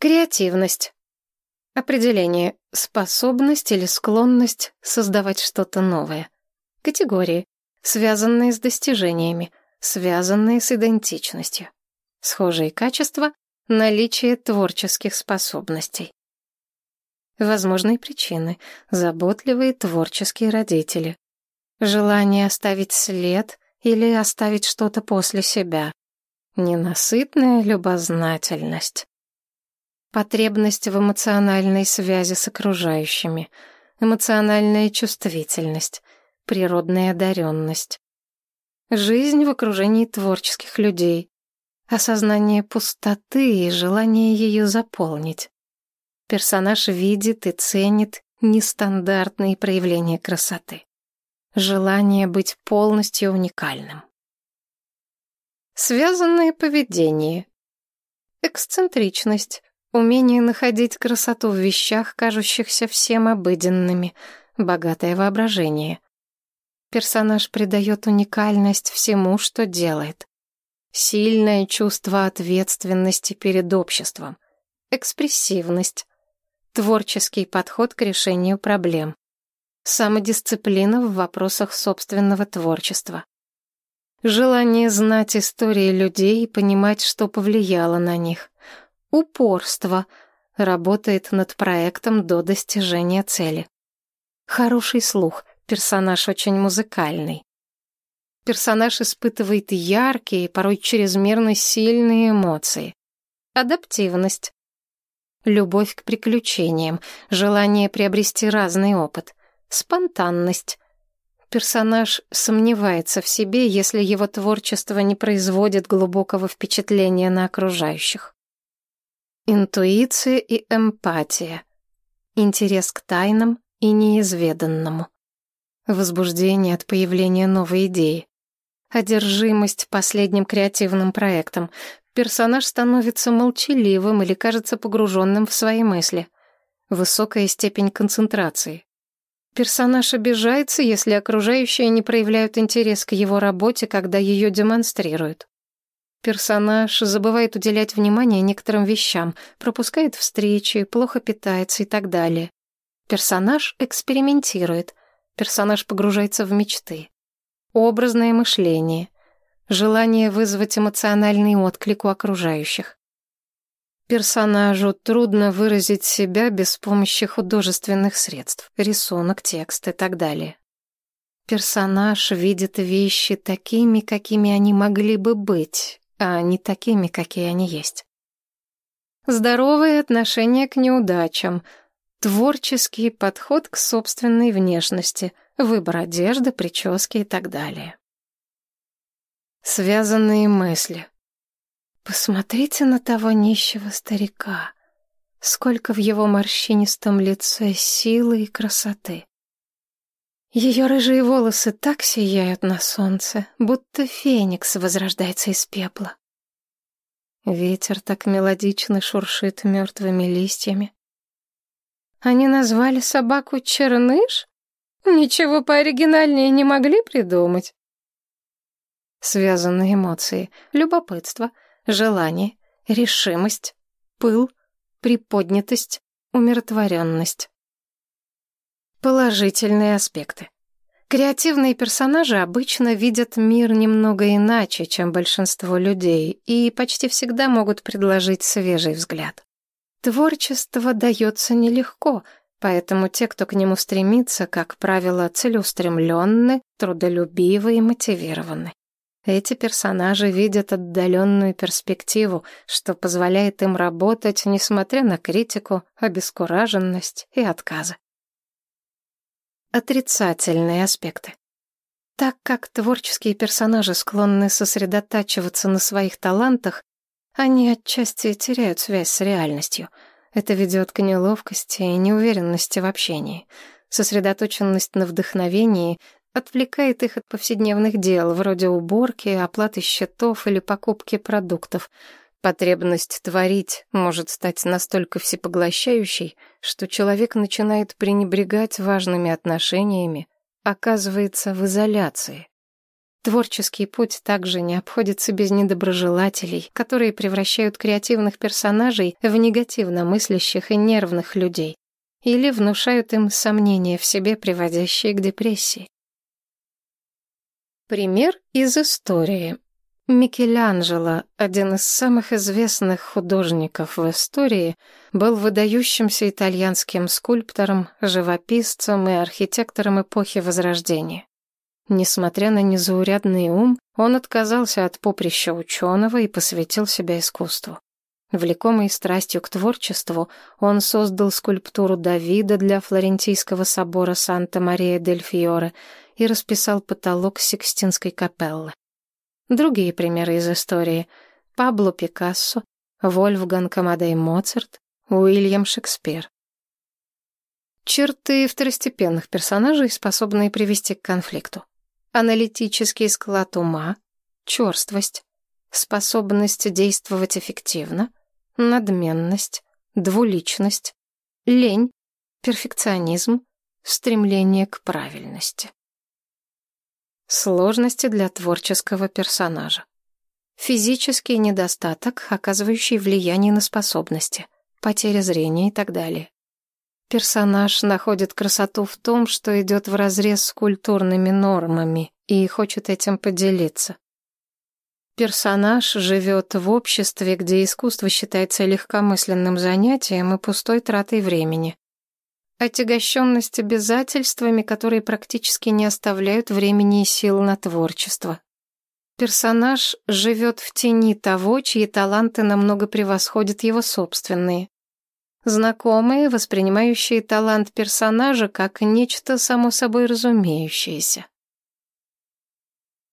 Креативность. Определение. Способность или склонность создавать что-то новое. Категории. Связанные с достижениями, связанные с идентичностью. Схожие качества — наличие творческих способностей. Возможные причины — заботливые творческие родители. Желание оставить след или оставить что-то после себя. Ненасытная любознательность. Потребность в эмоциональной связи с окружающими. Эмоциональная чувствительность. Природная одаренность. Жизнь в окружении творческих людей. Осознание пустоты и желание ее заполнить. Персонаж видит и ценит нестандартные проявления красоты. Желание быть полностью уникальным. Связанное поведение. Эксцентричность. Умение находить красоту в вещах, кажущихся всем обыденными. Богатое воображение. Персонаж придает уникальность всему, что делает. Сильное чувство ответственности перед обществом. Экспрессивность. Творческий подход к решению проблем. Самодисциплина в вопросах собственного творчества. Желание знать истории людей и понимать, что повлияло на них. Упорство. Работает над проектом до достижения цели. Хороший слух. Персонаж очень музыкальный. Персонаж испытывает яркие, порой чрезмерно сильные эмоции. Адаптивность. Любовь к приключениям, желание приобрести разный опыт. Спонтанность. Персонаж сомневается в себе, если его творчество не производит глубокого впечатления на окружающих. Интуиция и эмпатия. Интерес к тайнам и неизведанному. Возбуждение от появления новой идеи. Одержимость последним креативным проектом. Персонаж становится молчаливым или кажется погруженным в свои мысли. Высокая степень концентрации. Персонаж обижается, если окружающие не проявляют интерес к его работе, когда ее демонстрируют. Персонаж забывает уделять внимание некоторым вещам, пропускает встречи, плохо питается и так далее. Персонаж экспериментирует. Персонаж погружается в мечты. Образное мышление. Желание вызвать эмоциональный отклик у окружающих. Персонажу трудно выразить себя без помощи художественных средств, рисунок, текст и так далее. Персонаж видит вещи такими, какими они могли бы быть, а не такими, какие они есть. Здоровое отношение к неудачам, творческий подход к собственной внешности, выбор одежды, прически и так далее. Связанные мысли. Посмотрите на того нищего старика. Сколько в его морщинистом лице силы и красоты. Ее рыжие волосы так сияют на солнце, будто феникс возрождается из пепла. Ветер так мелодично шуршит мертвыми листьями. Они назвали собаку Черныш? Ничего пооригинальнее не могли придумать. Связанные эмоции, любопытство, желание, решимость, пыл, приподнятость, умиротворенность. Положительные аспекты. Креативные персонажи обычно видят мир немного иначе, чем большинство людей, и почти всегда могут предложить свежий взгляд. Творчество дается нелегко, поэтому те, кто к нему стремится, как правило, целеустремленны, трудолюбивы и мотивированы. Эти персонажи видят отдаленную перспективу, что позволяет им работать, несмотря на критику, обескураженность и отказы отрицательные аспекты. Так как творческие персонажи склонны сосредотачиваться на своих талантах, они отчасти теряют связь с реальностью. Это ведет к неловкости и неуверенности в общении. Сосредоточенность на вдохновении отвлекает их от повседневных дел, вроде уборки, оплаты счетов или покупки продуктов, Потребность творить может стать настолько всепоглощающей, что человек начинает пренебрегать важными отношениями, оказывается в изоляции. Творческий путь также не обходится без недоброжелателей, которые превращают креативных персонажей в негативно мыслящих и нервных людей или внушают им сомнения в себе, приводящие к депрессии. Пример из истории. Микеланджело, один из самых известных художников в истории, был выдающимся итальянским скульптором, живописцем и архитектором эпохи Возрождения. Несмотря на незаурядный ум, он отказался от поприща ученого и посвятил себя искусству. Влекомый страстью к творчеству, он создал скульптуру Давида для флорентийского собора Санта-Мария-дель-Фьоре и расписал потолок Сикстинской капеллы. Другие примеры из истории. Пабло Пикассо, Вольфганг Амадей Моцарт, Уильям Шекспир. Черты второстепенных персонажей, способные привести к конфликту. Аналитический склад ума, черствость, способность действовать эффективно, надменность, двуличность, лень, перфекционизм, стремление к правильности. Сложности для творческого персонажа. Физический недостаток, оказывающий влияние на способности, потеря зрения и так далее. Персонаж находит красоту в том, что идет вразрез с культурными нормами и хочет этим поделиться. Персонаж живет в обществе, где искусство считается легкомысленным занятием и пустой тратой времени отягощенность обязательствами, которые практически не оставляют времени и сил на творчество. Персонаж живет в тени того, чьи таланты намного превосходят его собственные. Знакомые, воспринимающие талант персонажа как нечто само собой разумеющееся.